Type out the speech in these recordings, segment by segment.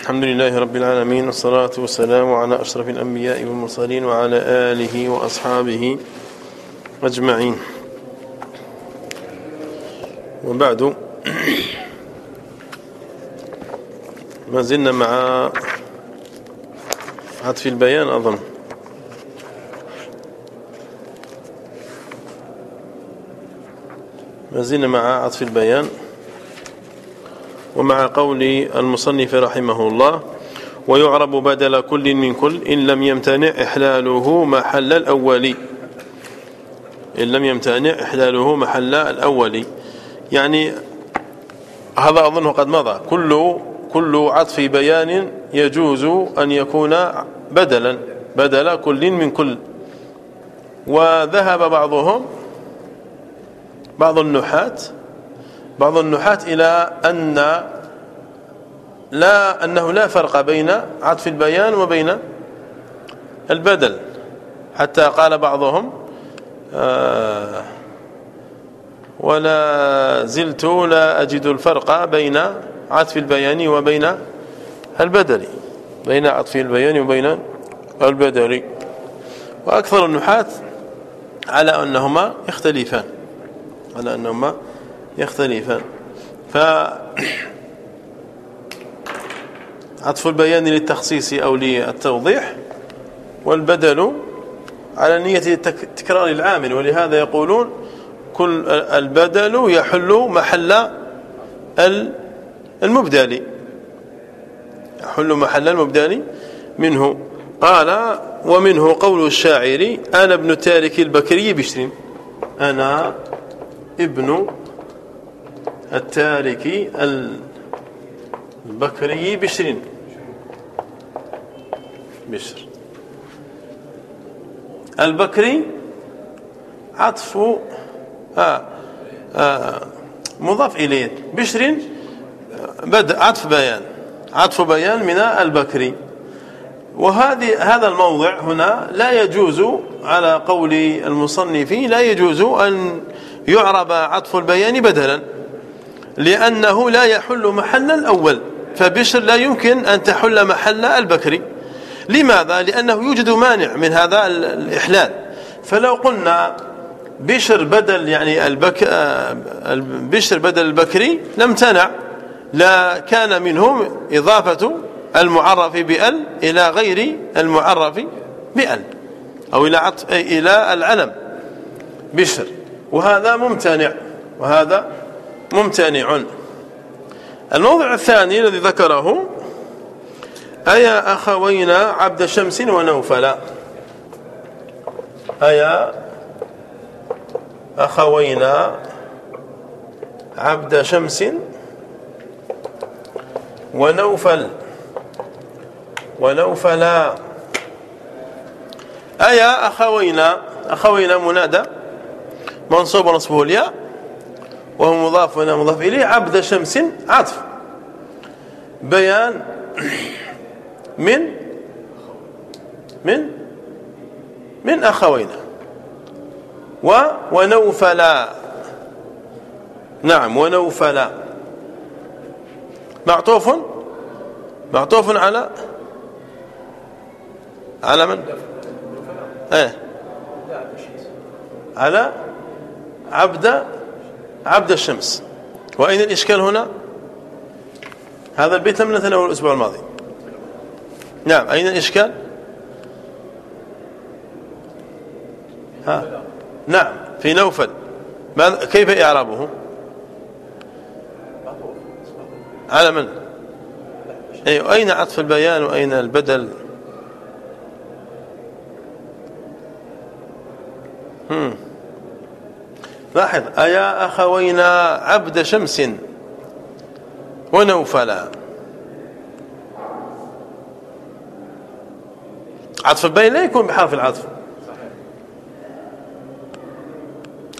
الحمد لله رب العالمين والصلاة والسلام على أشرف الأنبياء والمرسلين وعلى آله وأصحابه أجمعين. وبعد ما زلنا مع عطف البيان أظن. ما زلنا مع عطف البيان. ومع قول المصنف رحمه الله ويعرب بدل كل من كل إن لم يمتنع إحلاله محل الأول. إن لم يمتنع إحلاله محل الأول. يعني هذا أظنه قد مضى. كل كل عطف بيان يجوز أن يكون بدلا بدل كل من كل. وذهب بعضهم بعض النحاة بعض النحاة إلى أن لا أنه لا فرق بين عطف البيان وبين البدل. حتى قال بعضهم آه ولا زلت لا أجد الفرق بين عطف البيان وبين البدل. بين عطف البيان وبين البدل. وأكثر النحاة على أنهما يختلفان. على أنهما يختلفان ف عطف البيان للتخصيص أو للتوضيح والبدل على نية تكرار العامل ولهذا يقولون كل البدل يحل محل المبدل. يحل محل المبدل منه. قال ومنه قول الشاعر أنا ابن تارك البكري بشر. أنا ابن التارك البكري بشر بشر. البكري عطف آه آه مضاف إليه. بشر بدء عطف بيان. عطف بيان من البكري. وهذه هذا الموضع هنا لا يجوز على قول المصنف لا يجوز أن يعرب عطف البيان بدلا. لأنه لا يحل محل الأول. فبشر لا يمكن أن تحل محل البكري لماذا؟ لأنه يوجد مانع من هذا الإحلال. فلو قلنا بشر بدل يعني البك بشر بدل البكري لم تنع لا كان منه إضافة المعرف بأل إلى غير المعرف بأل أو إلى عطف إلى العلم. بشر. وهذا ممتنع. وهذا ممتنع الموضع الثاني الذي ذكره أيا أخوينا عبد شمس ونوفلا أيا أخوينا عبد شمس ونوفل؟ ونوفلا أيا أخوينا أخوينا منادى؟ منصوب ونصبه الياء. وهو مضاف هنا مضاف إليه عبد شمس عطف. بيان من من من أخوينا. و ونوفلا نعم ونوفلا معطوف؟ معطوف على على من؟ إيه. على عبد عبد الشمس. وأين الإشكال هنا؟ هذا البيت لم نتناول الأسبوع الماضي. نعم أين الإشكال؟ ها. نعم في نوفل. كيف إعرابه؟ على من؟ أي أين عطف البيان وأين البدل؟ لاحظ أيا أخوينا عبد شمس ونوفلا؟ عطف البين لا يكون بحرف العطف.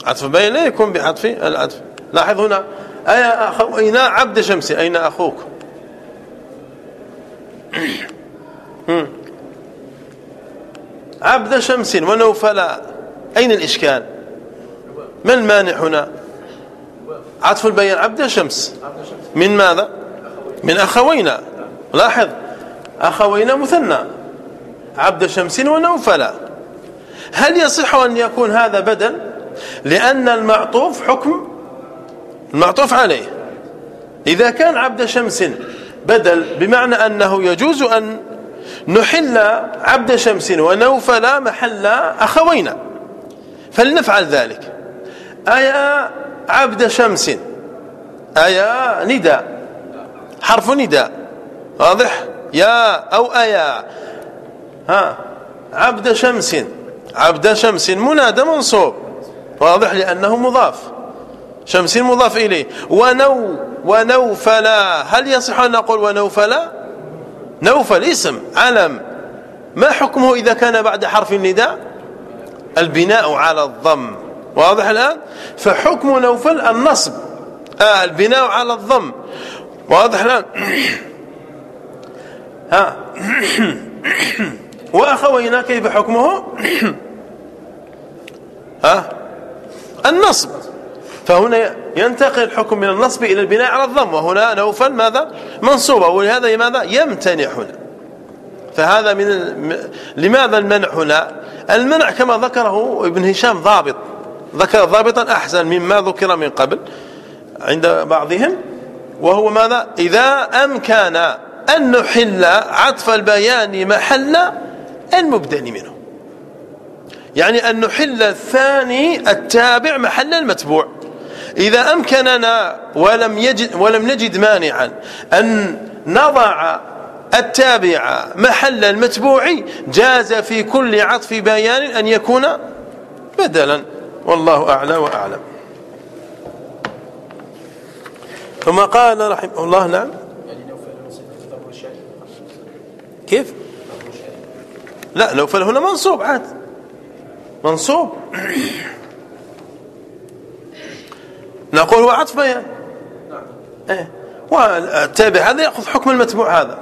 عطف البين لا يكون بحرف العطف. لاحظ هنا أيا أخوينا عبد شمس أين أخوك؟ عبد شمس ونوفلا أين الإشكال؟ ما المانع هنا؟ عطف البيان. عبد شمس من ماذا؟ من أخوينا. لاحظ. أخوين مثنى. عبد شمس ونوفلا. هل يصح أن يكون هذا بدل؟ لأن المعطوف حكم المعطوف عليه. إذا كان عبد شمس بدل بمعنى أنه يجوز أن نحل عبد شمس ونوفل محل أخوينا. فلنفعل ذلك. أيا عبد شمس. أيا نداء. حرف نداء. واضح؟ يا أو أيا. ها؟ عبد شمس. عبد شمس. منادى منصوب. واضح؟ لأنه مضاف. شمس مضاف إليه. ونو ونوفلا هل يصح أن نقول ونوفلا نوفل اسم. علم. ما حكمه إذا كان بعد حرف النداء؟ البناء على الضم. واضح الآن؟ فحكم نوفل النصب آه البناء على الضم. واضح الآن؟ ها. وأخوينا كيف حكمه؟ ها. النصب. فهنا ينتقل الحكم من النصب إلى البناء على الضم. وهنا نوفل ماذا؟ منصوبة. ولهذا ماذا يمتنع هنا فهذا من لماذا المنع هنا؟ المنع كما ذكره ابن هشام ضابط. ذكر ضابطا أحسن مما ذكر من قبل عند بعضهم وهو ماذا؟ إذا أمكن أن نحل عطف البيان محل المبدل منه. يعني أن نحل الثاني التابع محل المتبوع. إذا أمكننا ولم, يجد ولم نجد مانعا أن نضع التابع محل المتبوع جاز في كل عطف بيان أن يكون بدلا. والله أعلى وأعلم. ثم قال رحمه الله نعم. كيف؟ لا لو فله منصوب عاد. منصوب. نقول هو عطف بيان إيه. والتابع هذا يأخذ حكم المتبوع هذا.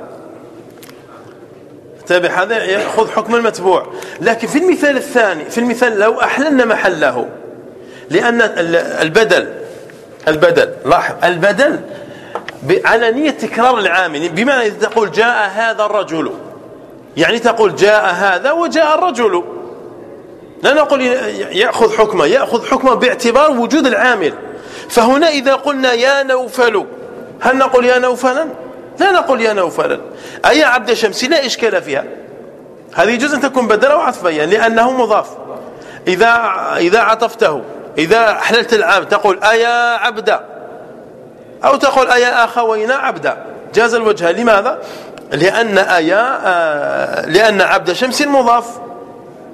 التابع هذا يأخذ حكم المتبوع. لكن في المثال الثاني في المثال لو أحللنا محله لأن البدل البدل لاحظ البدل على نية تكرار العامل. بمعنى إذا تقول جاء هذا الرجل يعني تقول جاء هذا وجاء الرجل. لا نقول يأخذ حكمه يأخذ حكمه باعتبار وجود العامل. فهنا إذا قلنا يا نوفل هل نقول يا نوفلا؟ لا نقول يا نوفلا. أي عبد شمس لا إشكال فيها. هذه أن تكون بدلا وعطفيا لأنه مضاف. إذا إذا عطفته. إذا أحللت العام تقول أيا عبد أو تقول أيا أخوينا عبدا جاز الوجه. لماذا؟ لأن أيا آه، لأن عبد شمس مضاف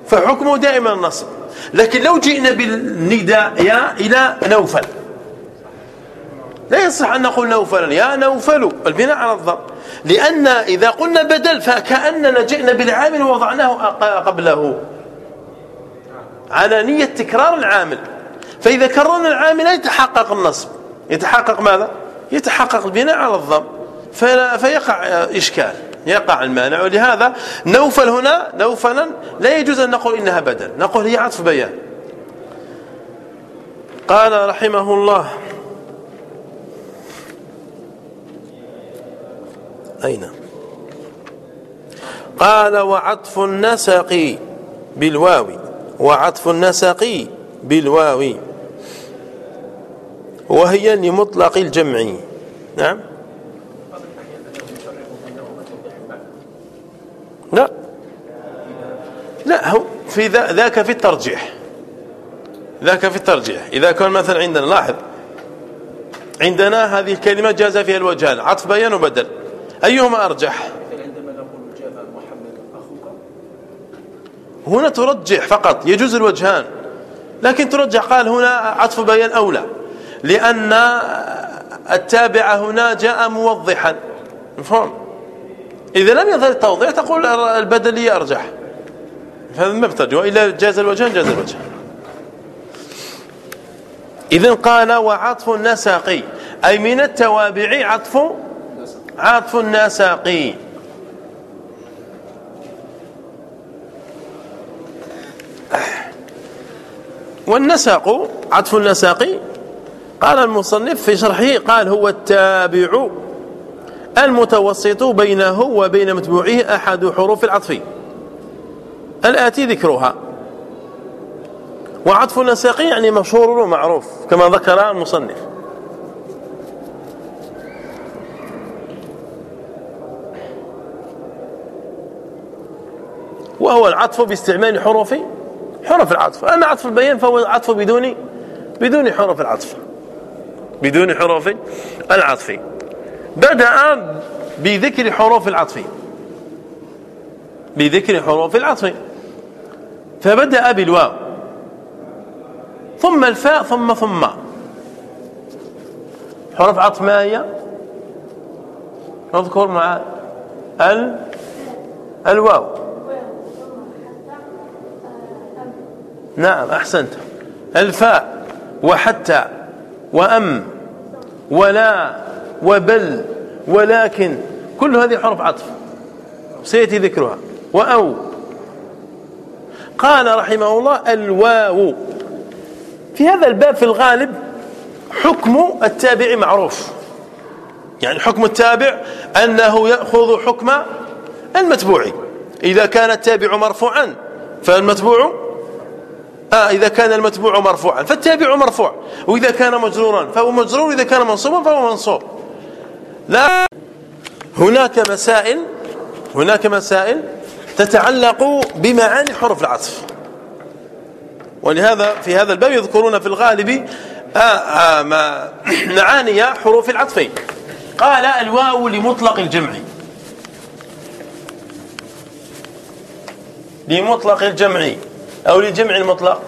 فحكمه دائما النصب لكن لو جئنا بالنداء يا إلى نوفل. لا يصح أن نقول نوفل. يا نوفل. البناء على الضم. لأن إذا قلنا بدل فكأننا جئنا بالعامل ووضعناه قبله. على نية تكرار العامل. فإذا كررنا العامل يتحقق النصب. يتحقق ماذا؟ يتحقق البناء على الضم. فيقع إشكال. يقع المانع. ولهذا نوفل هنا نوفلا لا يجوز أن نقول إنها بدل. نقول هي عطف بيان. قال رحمه الله. أين؟ قال وعطف النسق بالواو. وعطف النسق بالواو. وهي لمطلق الجمع. نعم. لا. لا هو في ذاك في الترجيح. ذاك في الترجيح. إذا كان مثلا عندنا لاحظ. عندنا هذه الكلمة جاز فيها الوجهان عطف بيان وبدل. أيهما أرجح؟ هنا ترجح فقط يجوز الوجهان. لكن ترجح قال هنا عطف بيان أولى. لأن التابع هنا جاء موضحا. مفهوم؟ إذا لم يظهر التوضيح تقول البدلية أرجح. هذا مبتدئ وإلا جاز الوجهان جاز الوجهان إذن قال وعطف النساقي. أي من التوابع عطف؟ عطف النساقي. والنساق عطف النساقي قال المصنف في شرحه قال هو التابع المتوسط بينه وبين متبوعه أحد حروف العطف. الآتي ذكرها. وعطف النساقي يعني مشهور ومعروف كما ذكر المصنف. وهو العطف باستعمال حروف حروف العطف. أما عطف البيان فهو عطف بدون بدون حروف العطف. بدون حروف العطف. بدأ بذكر حروف العطف. بذكر حروف العطف. فبدأ بالواو. ثم الفاء ثم ثم. حروف عطف ما هي؟ نذكر مع ال الواو. نعم أحسنت. الفاء وحتى وأم. ولا وبل ولكن كل هذه حروف عطف. سيأتي ذكرها. وأو. قال رحمه الله الواو. في هذا الباب في الغالب حكم التابع معروف. يعني حكم التابع أنه يأخذ حكم المتبوع. إذا كان التابع مرفوعا فالمتبوع آه إذا كان المتبوع مرفوعا فالتابع مرفوع. وإذا كان مجرورا فهو مجرور إذا كان منصوبا فهو منصوب. لا. هناك مسائل هناك مسائل تتعلق بمعاني حروف العطف. ولهذا في هذا الباب يذكرون في الغالب آه، آه، معاني حروف العطف. قال الواو لمطلق الجمع. لمطلق الجمع. أو لجمع المطلق.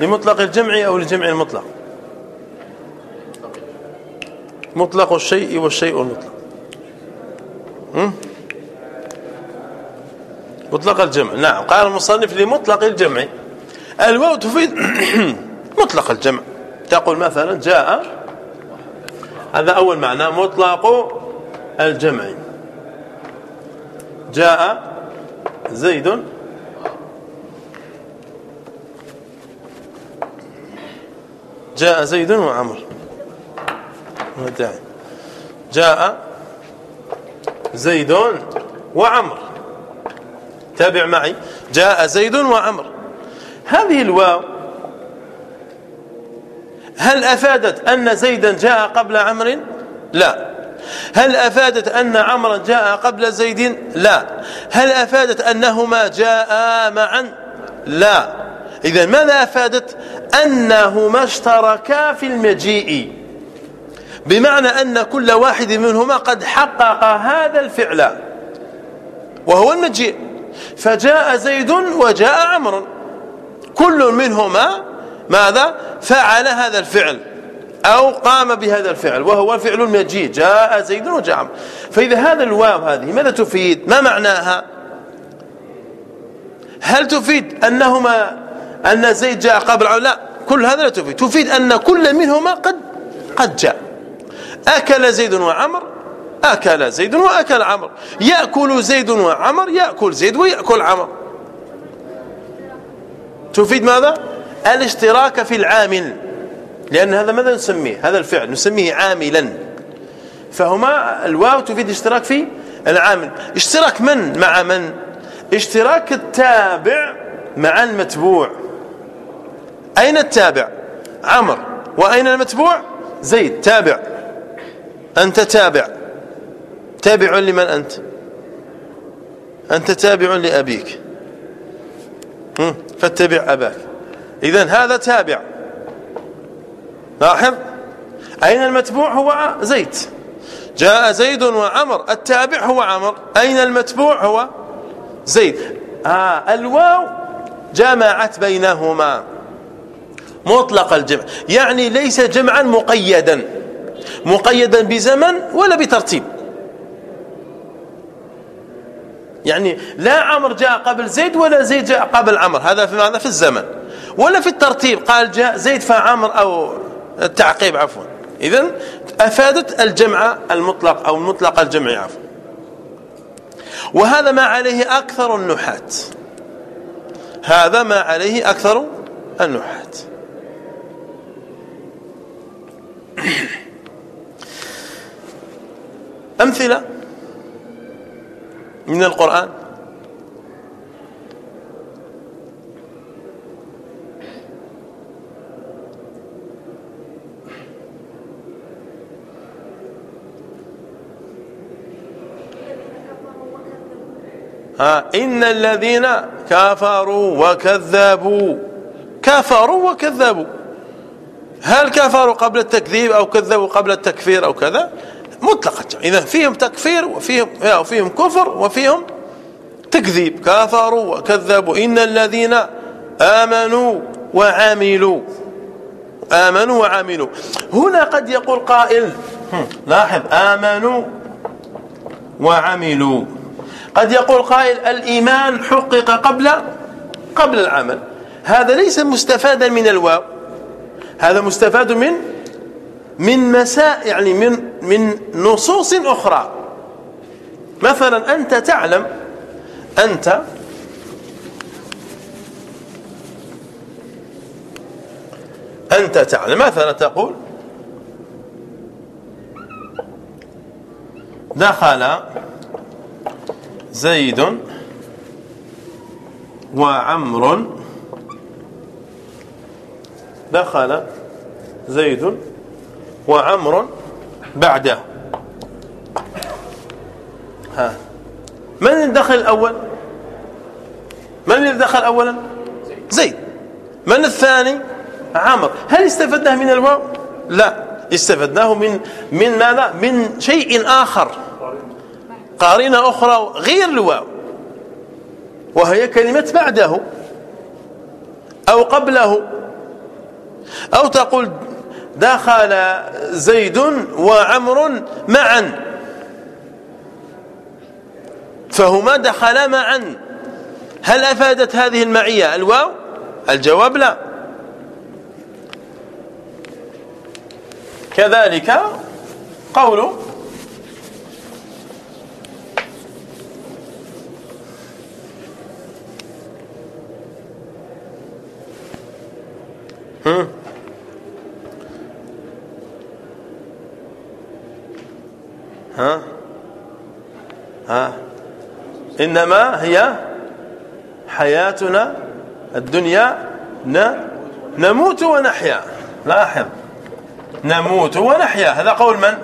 لمطلق الجمع أو لجمع المطلق. مطلق الشيء والشيء المطلق. مطلق الجمع. نعم. قال المصنف لمطلق الجمع. الواو تفيد مطلق الجمع. تقول مثلا جاء هذا أول معنى. مطلق الجمع. جاء زيد. جاء زيد وعمر. جاء زيد وعمر. تابع معي. جاء زيد وعمر. هذه الواو هل أفادت أن زيدا جاء قبل عمر؟ لا. هل أفادت أن عمرا جاء قبل زيد؟ لا. هل أفادت أنهما جاء معا؟ لا. إذا ماذا أفادت؟ أنهما اشتركا في المجيء. بمعنى أن كل واحد منهما قد حقق هذا الفعل. وهو المجيء. فجاء زيد وجاء عمرو. كل منهما ماذا؟ فعل هذا الفعل. أو قام بهذا الفعل وهو فعل المجيء. جاء زيد وجاء فإذا هذا الواو هذه ماذا تفيد؟ ما معناها؟ هل تفيد أنهما أن زيد جاء قبل عمرو؟ لا كل هذا لا تفيد. تفيد أن كل منهما قد قد جاء. أكل زيد وعمر أكل زيد وأكل عمر يأكل زيد وعمر يأكل زيد ويأكل عمر تفيد ماذا؟ الاشتراك في العامل. لأن هذا ماذا نسميه؟ هذا الفعل نسميه عاملا. فهما الواو تفيد اشتراك في العامل. اشتراك من؟ مع من؟ اشتراك التابع مع المتبوع. أين التابع؟ عمر. وأين المتبوع؟ زيد. تابع. أنت تابع. تابع لمن أنت؟ أنت تابع لأبيك. فاتبع أباك. إذا هذا تابع. لاحظ؟ أين المتبوع هو زيد؟ جاء زيد وعمر. التابع هو عمر. أين المتبوع هو زيد؟ آه الواو جمعت بينهما. مطلق الجمع. يعني ليس جمعا مقيدا. مقيدا بزمن ولا بترتيب. يعني لا عمر جاء قبل زيد ولا زيد جاء قبل عمر. هذا في ماذا في الزمن. ولا في الترتيب. قال جاء زيد فعمر أو التعقيب عفوا. اذا أفادت الجمع المطلق أو المطلق الجمعي عفوا. وهذا ما عليه أكثر النحاة. هذا ما عليه أكثر النحاة. أمثلة من القرآن. ها إن الذين كفروا وكذبوا. كفروا وكذبوا. هل كفروا قبل التكذيب أو كذبوا قبل التكفير أو كذا؟ مطلقة إذا فيهم تكفير وفيهم, وفيهم كفر وفيهم تكذيب. كفروا وكذبوا. إن الذين آمنوا وعملوا. آمنوا وعملوا. هنا قد يقول قائل لاحظ آمنوا وعملوا. قد يقول قائل الإيمان حقق قبل قبل العمل. هذا ليس مستفادا من الواو. هذا مستفاد من من مساء يعني من من نصوص أخرى. مثلا أنت تعلم أنت أنت تعلم. مثلا تقول دخل زيد وعمر دخل زيد وعمر بعده. ها. من اللي دخل الأول؟ من اللي دخل أولا؟ زيد. من الثاني؟ عمر. هل استفدناه من الواو؟ لا. استفدناه من من ماذا؟ من شيء آخر. قارنة أخرى غير الواو وهي كلمة بعده أو قبله أو تقول دخل زيد وعمر معا فهما دخلا معا. هل أفادت هذه المعية الواو؟ الجواب لا. كذلك قوله ها ها إنما هي حياتنا الدنيا نموت ونحيا. لاحظ. نموت ونحيا. هذا قول من؟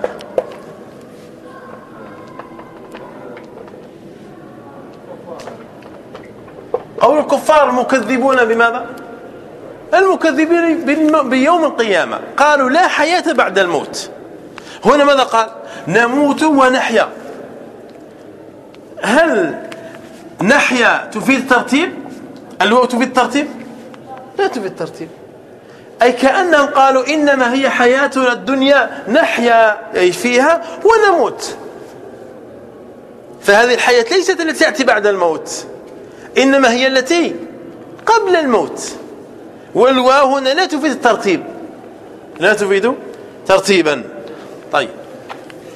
قول الكفار المكذبون بماذا؟ المكذبين بيوم القيامة قالوا لا حياة بعد الموت. هنا ماذا قال؟ نموت ونحيا. هل نحيا تفيد الترتيب؟ الواو تفيد الترتيب؟ لا تفيد الترتيب. أي كأنهم قالوا إنما هي حياتنا الدنيا نحيا فيها ونموت. فهذه الحياة ليست التي تأتي بعد الموت إنما هي التي قبل الموت. والواو هنا لا تفيد الترتيب. لا تفيد ترتيبا. طيب.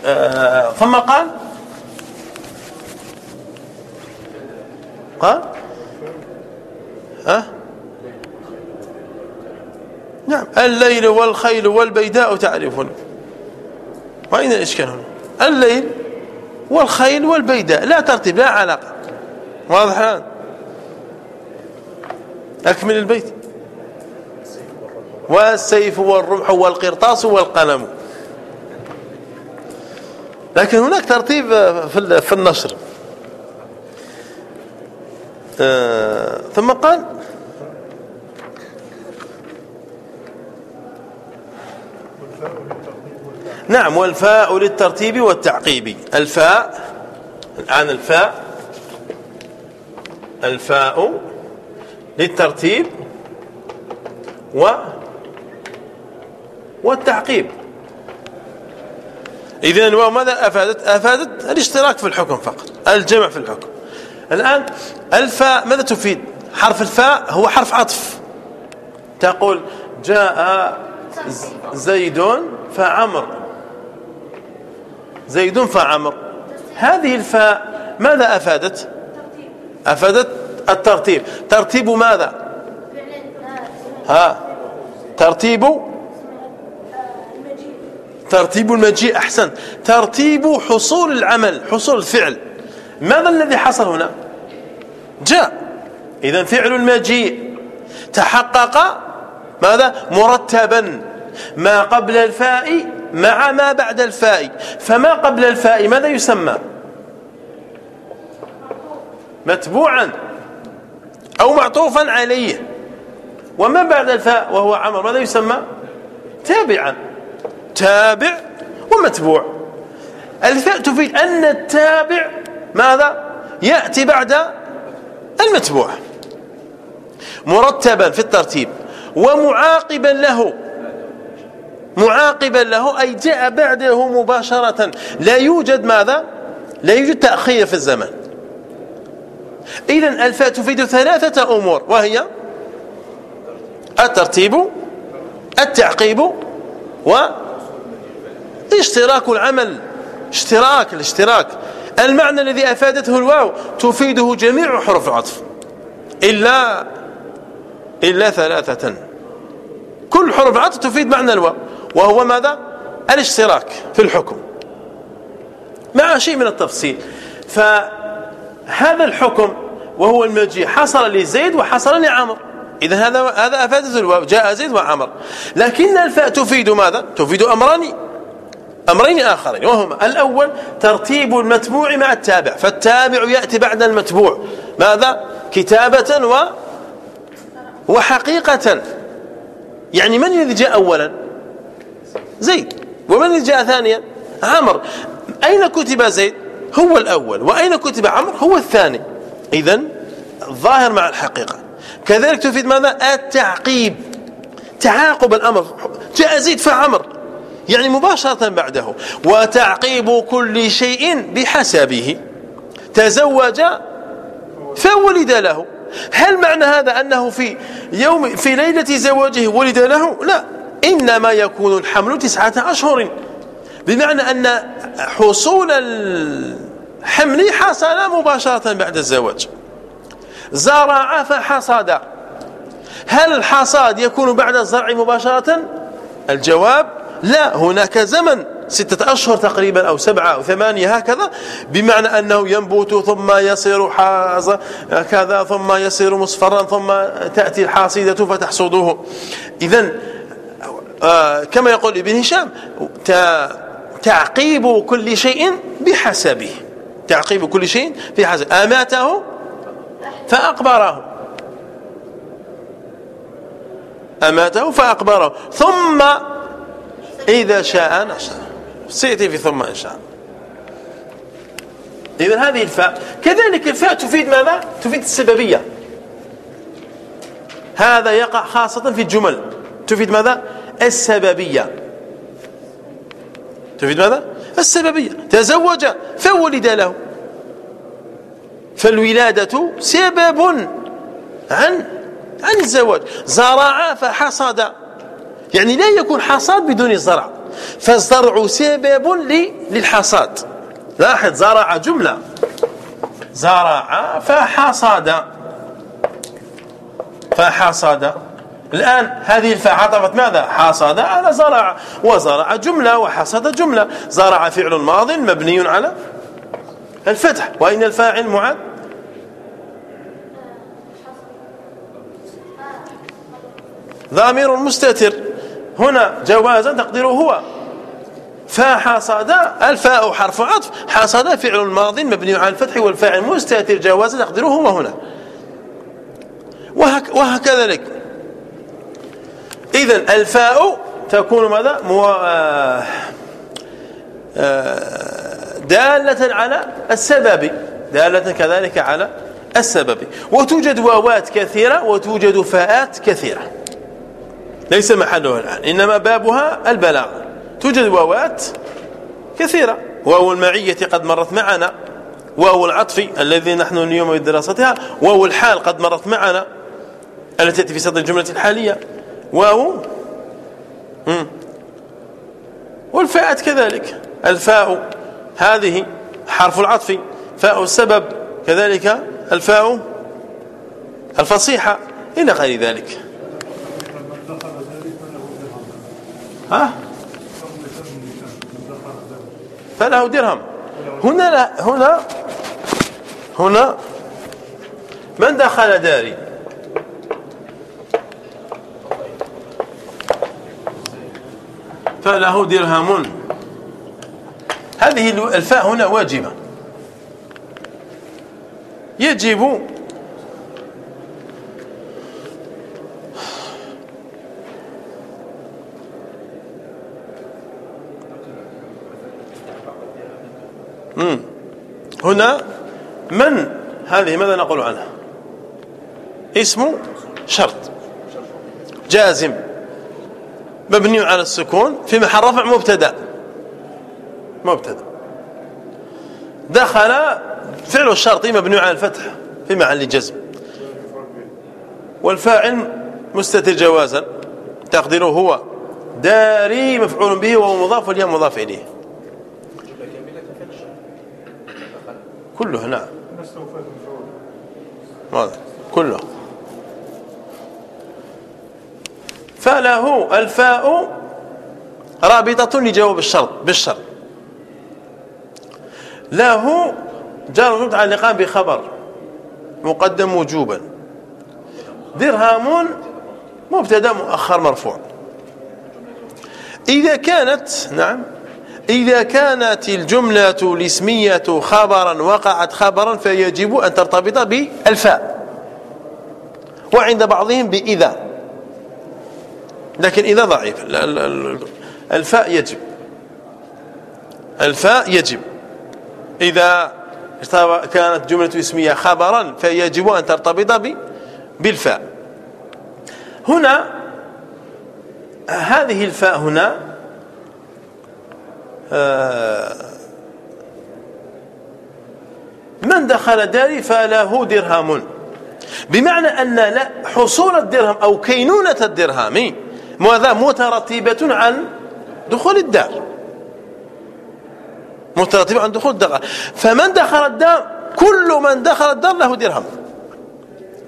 آه ثم قال قال ها؟ نعم. الليل والخيل والبيداء تعرفون. وأين الإشكال هنا؟ الليل والخيل والبيداء. لا ترتيب لا علاقة. واضح الآن؟ أكمل البيت. والسيف والرمح والقرطاس والقلم. لكن هناك ترتيب في النشر. آه، ثم قال نعم والفاء للترتيب والتعقيب. الفاء الآن الفاء الفاء للترتيب و والتعقيب. إذن الواو ماذا أفادت؟ أفادت الاشتراك في الحكم فقط الجمع في الحكم. الآن الفاء ماذا تفيد؟ حرف الفاء هو حرف عطف. تقول جاء زيد فعمر. زيد فعمر. هذه الفاء ماذا أفادت؟ أفادت الترتيب. ترتيب ماذا؟ ها ترتيب ترتيب المجيء أحسن. ترتيب حصول العمل حصول الفعل. ماذا الذي حصل هنا؟ جاء. إذا فعل المجيء. تحقق ماذا؟ مرتبا. ما قبل الفاء مع ما بعد الفاء. فما قبل الفاء؟ ماذا يسمى؟ متبوعا. أو معطوفا عليه. وما بعد الفاء؟ وهو عمر. ماذا يسمى؟ تابعا. تابع ومتبوع. الفاء تفيد أن التابع ماذا؟ يأتي بعد المتبوع. مرتبا في الترتيب. ومعاقبا له. معاقبا له أي جاء بعده مباشرة. لا يوجد ماذا؟ لا يوجد تأخير في الزمن. إذا الفاء تفيد ثلاثة أمور وهي الترتيب التعقيب واشتراك العمل اشتراك الاشتراك. المعنى الذي أفادته الواو تفيده جميع حروف العطف. إلا إلا ثلاثة. كل حروف العطف تفيد معنى الواو وهو ماذا؟ الاشتراك في الحكم. مع شيء من التفصيل فهذا الحكم وهو المجيء حصل لزيد وحصل لعمر. إذا هذا هذا أفادته الواو جاء زيد وعمر. لكن الفاء تفيد ماذا؟ تفيد أمران أمرين آخرين وهما الأول ترتيب المتبوع مع التابع فالتابع يأتي بعد المتبوع. ماذا؟ كتابة و وحقيقة. يعني من الذي جاء أولا؟ زيد. ومن الذي جاء ثانيا؟ عمر. أين كتب زيد؟ هو الأول. وأين كتب عمر؟ هو الثاني. إذا الظاهر مع الحقيقة. كذلك تفيد ماذا؟ التعقيب. تعاقب الأمر. جاء زيد فعمر. يعني مباشرة بعده. وتعقيب كل شيء بحسبه. تزوج فولد له. هل معنى هذا أنه في يوم في ليلة زواجه ولد له؟ لا. إنما يكون الحمل تسعة أشهر. بمعنى أن حصول الحمل حصل مباشرة بعد الزواج. زرع فحصد. هل الحصاد يكون بعد الزرع مباشرة؟ الجواب لا هناك زمن ستة أشهر تقريبا أو سبعة أو ثمانية هكذا. بمعنى أنه ينبت ثم يصير كذا ثم يصير مصفرا ثم تأتي الحاصدة فتحصده إذا آه كما يقول ابن هشام تعقيب كل شيء بحسبه. تعقيب كل شيء بحسب أماته؟ فأقبره. أماته فأقبره. ثم إذا شاء نشر سيأتي في ثم إن شاء. إذا هذه الفاء كذلك الفاء تفيد ماذا؟ تفيد السببية. هذا يقع خاصة في الجمل. تفيد ماذا؟ السببية. تفيد ماذا؟ السببية. تزوج فولد له. فالولادة سبب عن عن الزواج. زرع فحصد. يعني لا يكون حصاد بدون زرع. فالزرع سبب للحصاد. لاحظ زرع جملة. زرع فحصد فحصد الآن هذه الفاء عطفت ماذا؟ حصد على زرع. وزرع جملة وحصد جملة. زرع فعل ماض مبني على الفتح. وأين الفاعل معاد؟ ضامير مستتر. هنا جوازا تقديره هو. فحصد الفاء حرف عطف. حصد فعل ماض مبني على الفتح والفاعل مستتر جوازا تقديره هو هنا. وهك وهكذا اذا الفاء تكون ماذا؟ مو... آه... آه... دالة على السبب. دالة كذلك على السبب. وتوجد واوات كثيرة وتوجد فاءات كثيرة. ليس محله الآن إنما بابها البلاغة. توجد واوات كثيرة. واو المعية قد مرت معنا. واو العطف الذي نحن اليوم بدراستها واو الحال قد مرت معنا التي تأتي في صدر الجملة الحالية. واو والفاءات كذلك. الفاء هذه حرف العطف. فاء السبب كذلك. الفاء الفصيحة إلى غير ذلك. ها؟ فله درهم. هنا لا هنا هنا من دخل داري؟ فله درهم. هذه الفاء هنا واجبة. يجب هنا من؟ هذه ماذا نقول عنها؟ اسم شرط. جازم. مبني على السكون في محل رفع مبتدأ. مبتدأ. دخل فعل الشرط مبني على الفتح في محل جزم. والفاعل مستتر جوازا. تقديره هو داري مفعول به وهو مضاف والياء مضاف إليه. كله نعم هذا كله. فله الفاء رابطة لجواب الشرط بالشرط. له جار متعلقان بخبر مقدم وجوبا. درهم مبتدأ مؤخر مرفوع. إذا كانت نعم. إذا كانت الجملة الاسمية خبرا وقعت خبرا فيجب أن ترتبط بالفاء. وعند بعضهم بإذا. لكن إذا ضعيف. الفاء يجب. الفاء يجب. إذا كانت جملة اسمية خبرا فيجب أن ترتبط بالفاء. هنا هذه الفاء هنا من دخل داري فله درهم. بمعنى أن لا حصول الدرهم أو كينونة الدرهم ماذا؟ مترتبة عن دخول الدار. مترتبة عن دخول الدار. فمن دخل الدار كل من دخل الدار له درهم.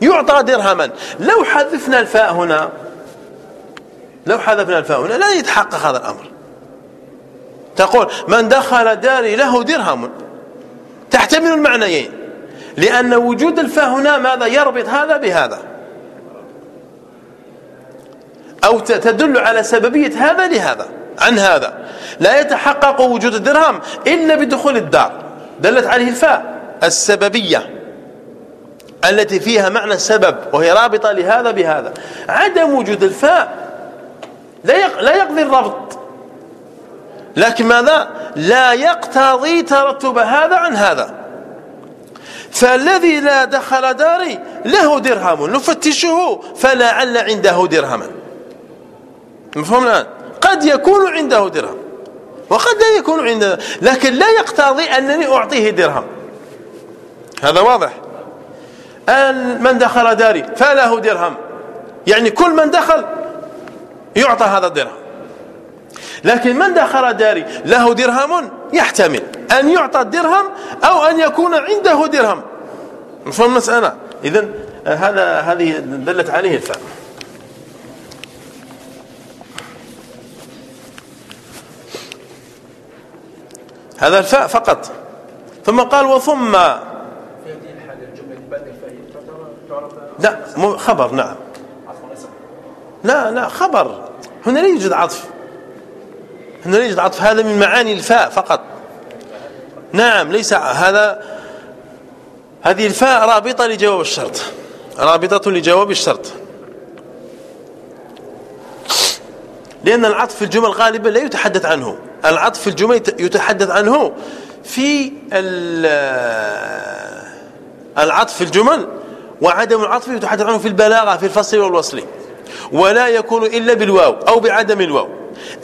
يعطى درهما. لو حذفنا الفاء هنا لو حذفنا الفاء هنا لا يتحقق هذا الأمر. تقول من دخل داري له درهم. تحتمل المعنيين. لأن وجود الفاء هنا ماذا يربط هذا بهذا؟ أو تدل على سببية هذا لهذا عن هذا. لا يتحقق وجود الدرهم إلا بدخول الدار. دلت عليه الفاء السببية التي فيها معنى السبب وهي رابطة لهذا بهذا. عدم وجود الفاء لا يقضي الربط. لكن ماذا؟ لا يقتضي ترتب هذا عن هذا. فالذي لا دخل داري له درهم نفتشه فلعل عنده درهما. مفهوم الآن؟ قد يكون عنده درهم وقد لا يكون عنده لكن لا يقتضي أنني أعطيه درهم. هذا واضح. من دخل داري فله درهم يعني كل من دخل يعطى هذا الدرهم. لكن من دخل داري له درهم يحتمل أن يعطى الدرهم أو أن يكون عنده درهم. مفهوم المسألة؟ إذا هذا هذه دلت عليه الفاء هذا الفاء فقط. ثم قال وثم لا خبر نعم. لا لا خبر. هنا لا يوجد عطف. هنا يوجد عطف هذا من معاني الفاء فقط. نعم ليس هذا هذه الفاء رابطة لجواب الشرط. رابطة لجواب الشرط. لأن العطف في الجمل غالبا لا يتحدث عنه. العطف في الجمل يتحدث عنه في العطف في الجمل وعدم العطف يتحدث عنه في البلاغة في الفصل والوصل. ولا يكون إلا بالواو أو بعدم الواو.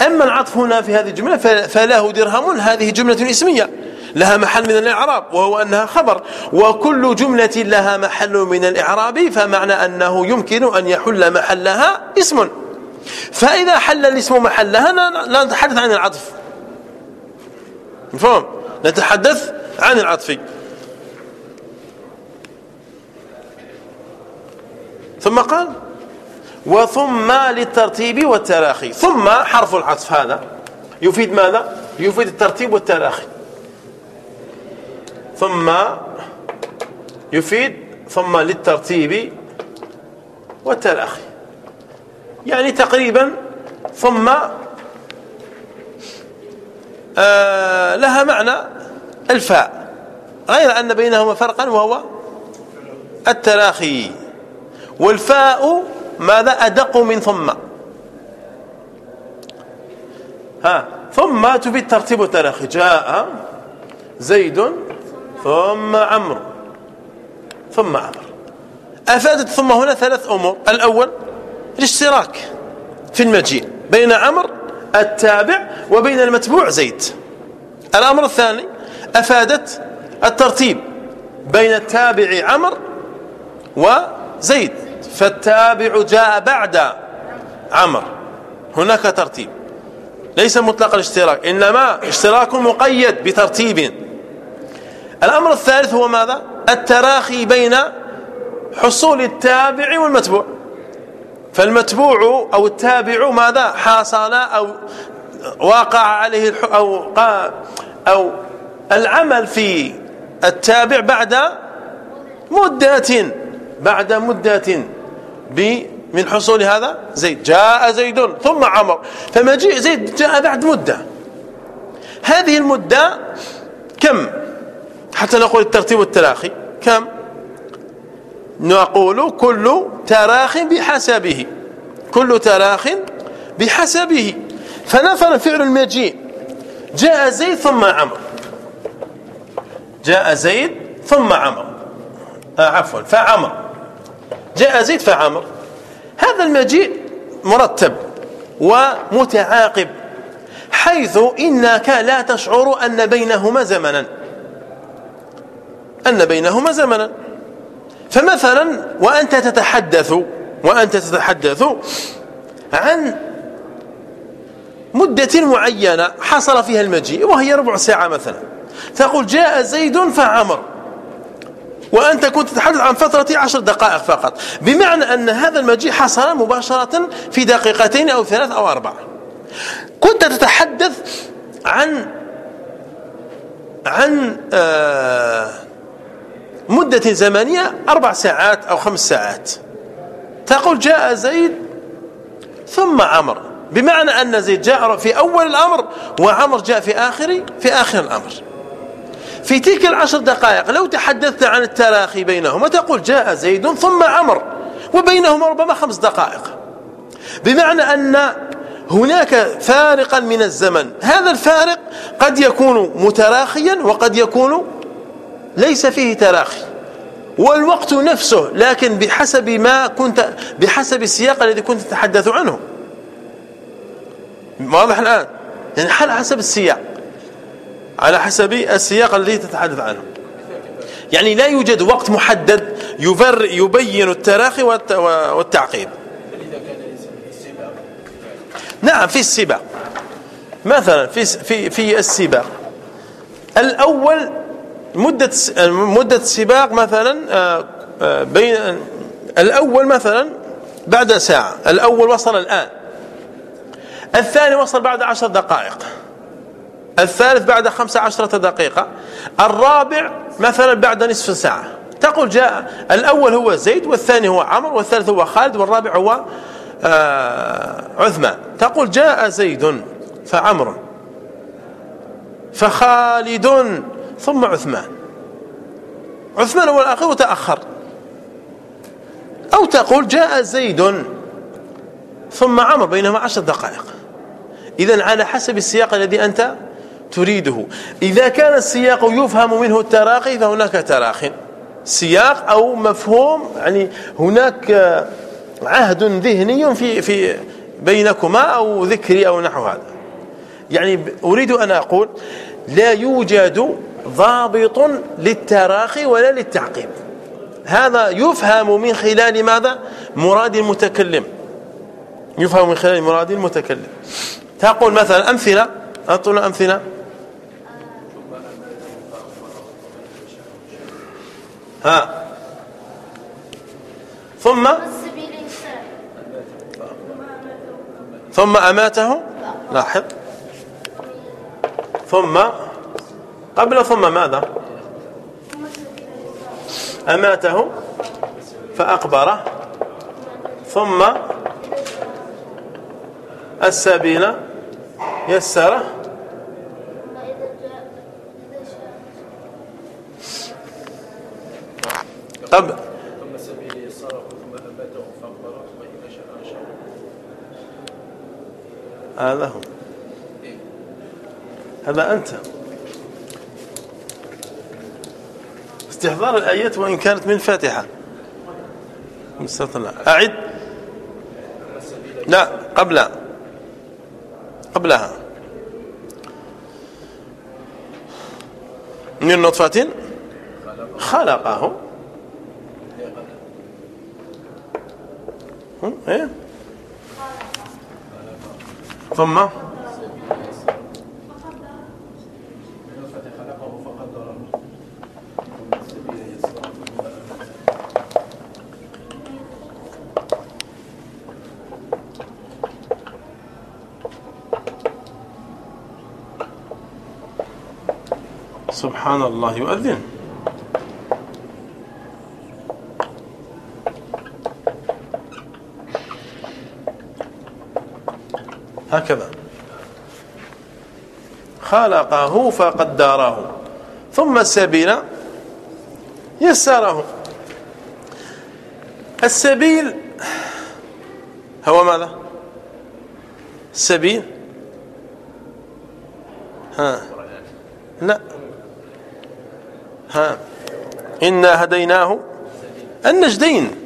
أما العطف هنا في هذه الجملة فله درهم هذه جملة اسمية لها محل من الإعراب وهو أنها خبر. وكل جملة لها محل من الإعراب فمعنى أنه يمكن أن يحل محلها اسم. فإذا حل الاسم محلها لا نتحدث عن العطف. مفهوم؟ نتحدث عن العطف. ثم قال وثم للترتيب والتراخي. ثم حرف العطف هذا يفيد ماذا؟ يفيد الترتيب والتراخي. ثم يفيد ثم للترتيب والتراخي. يعني تقريبا ثم آه لها معنى الفاء. غير أن بينهما فرقا وهو التراخي. والفاء ماذا أدق من ثم؟ ها ثم تفيد ترتيب التراخي جاء زيد ثم عمرو ثم عمرو. أفادت ثم هنا ثلاث أمور. الأول الاشتراك في المجيء بين عمرو التابع وبين المتبوع زيد. الأمر الثاني أفادت الترتيب بين التابع عمرو وزيد. فالتابع جاء بعد عمرو هناك ترتيب. ليس مطلق الاشتراك إنما اشتراك مقيد بترتيب. الأمر الثالث هو ماذا؟ التراخي بين حصول التابع والمتبوع. فالمتبوع أو التابع ماذا؟ حاصل أو وقع عليه أو, أو العمل في التابع بعد مدة بعد مدة. من حصول هذا زيد. جاء زيد ثم عمر. فمجيء زيد جاء بعد مدة. هذه المدة كم؟ حتى نقول الترتيب والتراخي كم؟ نقول كل تراخ بحسبه. كل تراخ بحسبه. فنفر فعل المجيء. جاء زيد ثم عمر. جاء زيد ثم عمر. آه عفوا فعمر. جاء زيد فعمر. هذا المجيء مرتب ومتعاقب حيث إنك لا تشعر أن بينهما زمنا. أن بينهما زمنا. فمثلا وأنت تتحدث وأنت تتحدث عن مدة معينة حصل فيها المجيء وهي ربع ساعة مثلا. تقول جاء زيد فعمر. وأنت كنت تتحدث عن فترة عشر دقائق فقط. بمعنى أن هذا المجيء حصل مباشرة في دقيقتين أو ثلاث أو أربع. كنت تتحدث عن عن آه مدة زمنية أربع ساعات أو خمس ساعات. تقول جاء زيد ثم عمر. بمعنى أن زيد جاء في أول الأمر وعمر جاء في آخر في آخر الأمر. في تلك العشر دقائق لو تحدثت عن التراخي بينهما تقول جاء زيد ثم عمر وبينهما ربما خمس دقائق. بمعنى أن هناك فارقا من الزمن. هذا الفارق قد يكون متراخيا وقد يكون ليس فيه تراخي. والوقت نفسه لكن بحسب ما كنت بحسب السياق الذي كنت تتحدث عنه. واضح الآن؟ يعني حسب السياق. على حسب السياق الذي تتحدث عنه. يعني لا يوجد وقت محدد يبر يبين التراخي والتعقيب نعم في السباق. مثلا في في في السباق. الأول مدة مدة السباق مثلا آه، آه، بين الأول مثلا بعد ساعة. الأول وصل الآن. الثاني وصل بعد عشر دقائق. الثالث بعد خمسة عشرة دقيقة الرابع مثلا بعد نصف ساعة. تقول جاء الأول هو زيد والثاني هو عمر والثالث هو خالد والرابع هو آه عثمان. تقول جاء زيد فعمر فخالد ثم عثمان. عثمان هو الأخير وتأخر. أو تقول جاء زيد ثم عمر بينهما عشر دقائق. إذا على حسب السياق الذي أنت تريده. إذا كان السياق يفهم منه التراخي فهناك تراخ. سياق أو مفهوم يعني هناك عهد ذهني في في بينكما أو ذكري أو نحو هذا. يعني أريد أن أقول لا يوجد ضابط للتراخي ولا للتعقيب هذا يفهم من خلال ماذا؟ مراد المتكلم. يفهم من خلال مراد المتكلم. تقول مثلا أمثلة أعطونا أمثلة. ها. ثم ثم أماته. لاحظ. ثم قبل ثم ماذا؟ أماته فأقبره. ثم السبيل يسره. قبل ثم يسره ثم ثم إذا شاء هذا هو. هذا أنت. استحضار الآيات وإن كانت من الفاتحة. أعد. لا قبل. قبلها. من نطفة خلقه إيه؟ ثم؟ سبحان الله. يؤذن. هكذا. خلقه فقدره ثم السبيل يسره. السبيل هو ماذا؟ السبيل؟ ها. لا. ها. إنا هديناه النجدين.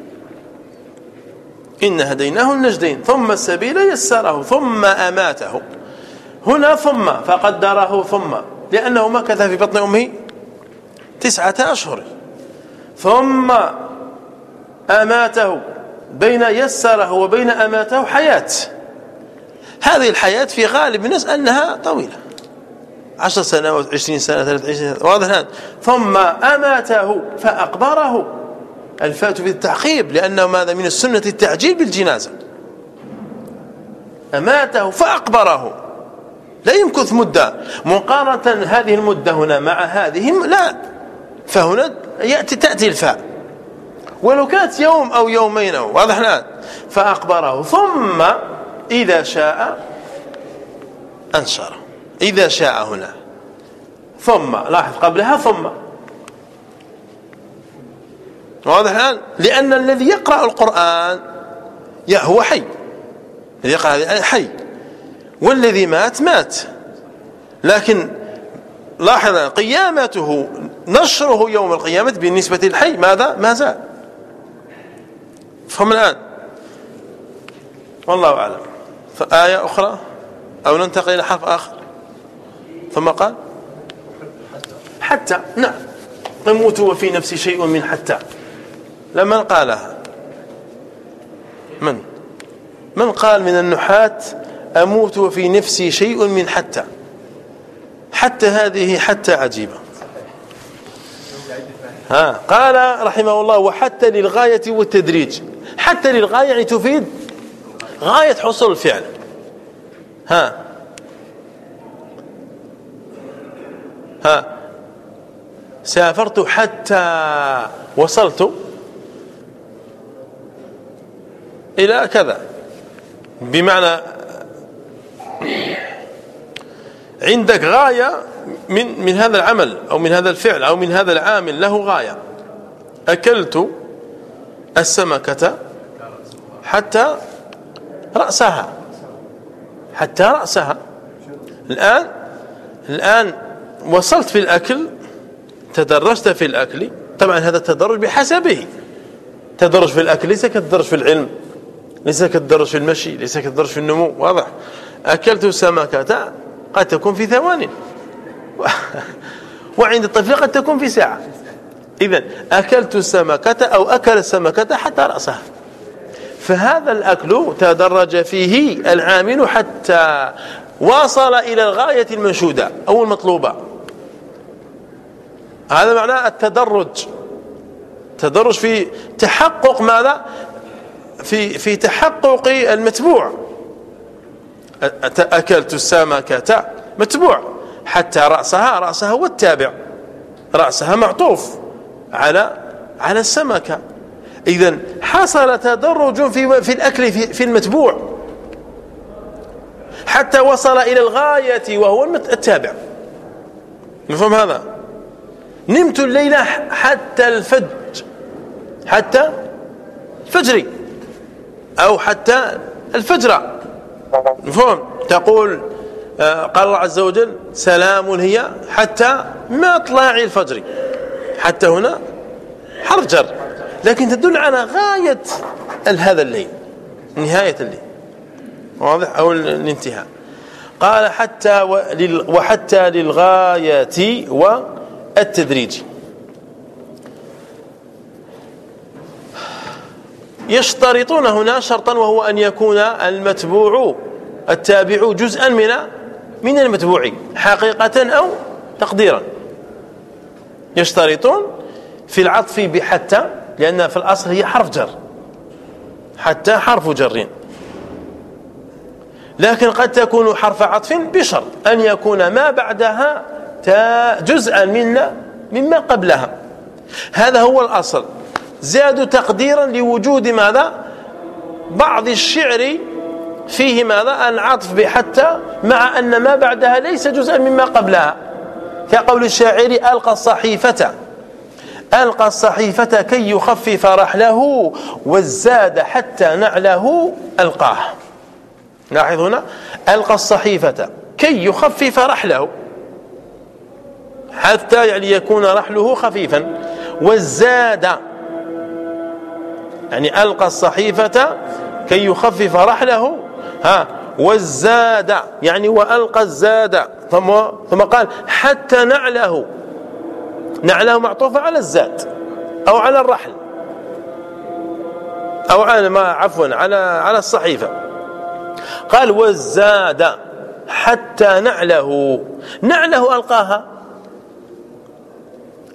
إن هديناه النجدين ثم السبيل يسره ثم أماته. هنا ثم فقدره ثم. لأنه مكث في بطن أمه تسعة أشهر. ثم أماته بين يسره وبين أماته حياة. هذه الحياة في غالب الناس أنها طويلة. عشر سنوات عشرين سنة ثلاث عشرين سنة واضح الآن. ثم أماته فأقبره. الفات في التعقيب لأنه ماذا؟ من السنة التعجيل بالجنازة. أماته فأقبره. لا يمكث مدة. مقارنة هذه المدة هنا مع هذه لا. فهنا يأتي تأتي الفاء. ولو كانت يوم أو يومين أو واضح الآن؟ فأقبره. ثم إذا شاء أنشره. إذا شاء هنا. ثم لاحظ قبلها ثم. واضح الآن؟ لأن الذي يقرأ القرآن هو حي. الذي يقرأ حي. والذي مات مات. لكن لاحظ قيامته نشره يوم القيامة بالنسبة للحي ماذا؟ ما زال. فهم الآن؟ والله أعلم. فآية أخرى؟ أو ننتقل إلى حرف آخر؟ ثم قال؟ حتى. نعم. تموت وفي نفسي شيء من حتى. لمن قالها؟ من؟ من قال من النحاة أموت وفي نفسي شيء من حتى حتى هذه حتى عجيبة. ها قال رحمه الله وحتى للغاية والتدريج حتى للغاية يعني تفيد غاية حصول الفعل. ها ها سافرت حتى وصلت إلى كذا. بمعنى عندك غاية من من هذا العمل أو من هذا الفعل أو من هذا العامل له غاية. أكلت السمكة حتى رأسها. حتى رأسها. الآن الآن وصلت في الأكل تدرجت في الأكل. طبعا هذا التدرج بحسبه. تدرج في الأكل ليس كالتدرج في العلم. ليس كالتدرج في المشي ليس كالتدرج في النمو واضح. أكلت سمكة قد تكون في ثوان. وعند الطفل قد تكون في ساعة. إذا أكلت السمكة أو أكل السمكة حتى رأسها فهذا الأكل تدرج فيه العامل حتى واصل إلى الغاية المنشودة أو المطلوبة. هذا معناه التدرج. تدرج في تحقق ماذا؟ في في تحقق المتبوع. أكلت السمكة متبوع. حتى رأسها رأسها هو التابع. رأسها معطوف على على السمكة. إذا حصل تدرج في في الأكل في, في المتبوع. حتى وصل إلى الغاية وهو التابع. مفهوم هذا؟ نمت الليلة حتى الفجر. حتى فجري أو حتى الفجر مفهوم؟ تقول آه، قال الله عز وجل سلام هي حتى مطلع الفجر. حتى هنا حرف جر لكن تدل على غاية هذا الليل نهاية الليل. واضح؟ أو الانتهاء. قال حتى وحتى للغاية والتدريج. يشترطون هنا شرطا وهو أن يكون المتبوع التابع جزءا من من المتبوع حقيقة أو تقديرا. يشترطون في العطف بحتى لأن في الأصل هي حرف جر حتى حرف جر. لكن قد تكون حرف عطف بشرط أن يكون ما بعدها جزءا منا مما قبلها. هذا هو الأصل. زادوا تقديرا لوجود ماذا؟ بعض الشعر فيه ماذا؟ العطف بحتى مع أن ما بعدها ليس جزءا مما قبلها. كقول الشاعر ألقى الصحيفة. ألقى الصحيفة كي يخفف رحله والزاد حتى نعله ألقاه. لاحظ هنا ألقى الصحيفة كي يخفف رحله حتى يعني يكون رحله خفيفا. والزاد يعني ألقى الصحيفة كي يخفف رحله ها والزاد يعني وألقى الزاد ثم ثم قال حتى نعله نعله معطوفة على الزاد أو على الرحل أو على ما عفوا على على الصحيفة. قال والزاد حتى نعله نعله ألقاها.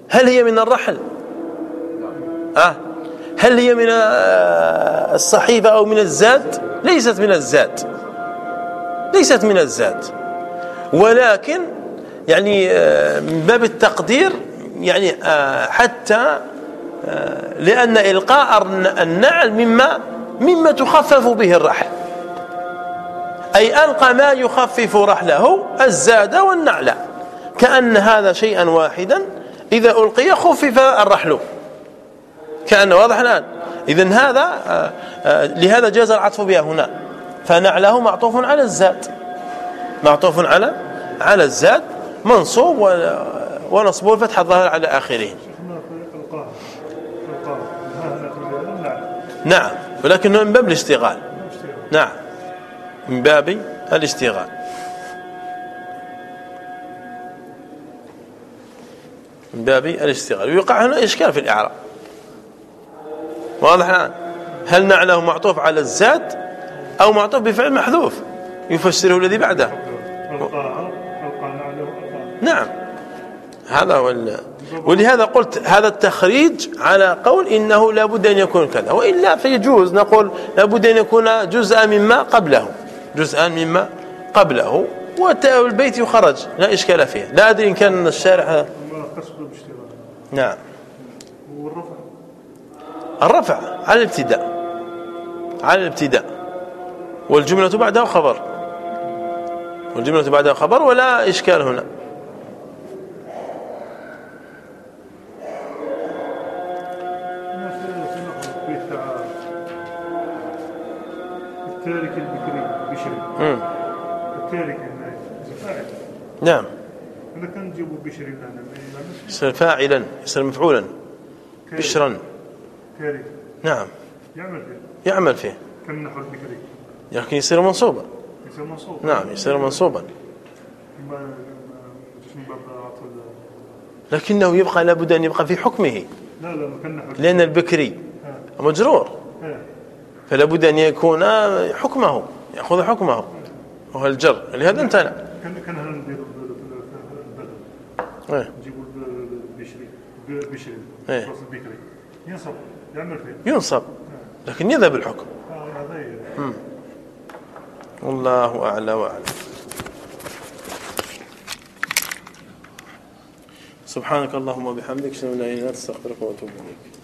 هل هي من الرحل؟ أه. هل هي من الصحيفة أو من الزاد ليست من الزاد ليست من الزاد ولكن يعني آه، من باب التقدير يعني آه، حتى آه، لأن إلقاء النعل مما مما تخفف به الرحل. أي ألقى ما يخفف رحله الزاد والنعل. كأن هذا شيئا واحدا إذا ألقي خفف الرحل. كأن واضح الآن. إذا هذا لهذا جاز العطف بها هنا. فنعله معطوف على الزاد. معطوف على على الزاد منصوب ونصبه الفتح الظاهر على آخره. نعم ولكنه من باب الاشتغال. نعم من باب الاشتغال. من باب الاشتغال. ويقع هنا إشكال في الإعراب. واضح؟ الآن هل نعله معطوف على الزاد أو معطوف بفعل محذوف؟ يفسره الذي بعده. نعم. هذا هو ولهذا قلت هذا التخريج على قول إنه لابد أن يكون كذا وإلا فيجوز. نقول لابد أن يكون جزءا مما قبله جزءا مما قبله والبيت يخرج لا إشكال فيه. لا أدري إن كان الشارع نعم. الرفع على الابتداء. على الابتداء. والجملة بعدها خبر. والجملة بعدها خبر ولا إشكال هنا. التارك البكري بشري التارك فاعل نعم بشري لنا يصير فاعلا يصير مفعولا. بشرا. تارك نعم. يعمل فيه يعمل فيه كم نحو البكري لكن يصير منصوبا. يصير منصوبا. نعم يصير منصوبا. لكنه يبقى لابد أن يبقى في حكمه. لا لا لأن البكري مجرور. فلا بد أن يكون حكمه يأخذ حكمه. وهو الجر. لهذا امتنع. كان كان نديروا البدل نجيبوا البشري البشري البكري. ينصب. ينصب. لكن يذهب الحكم. آه والله أعلى وأعلم سبحانك اللهم وبحمدك اشهد ان لا اله الا انت استغفرك واتوب إليك.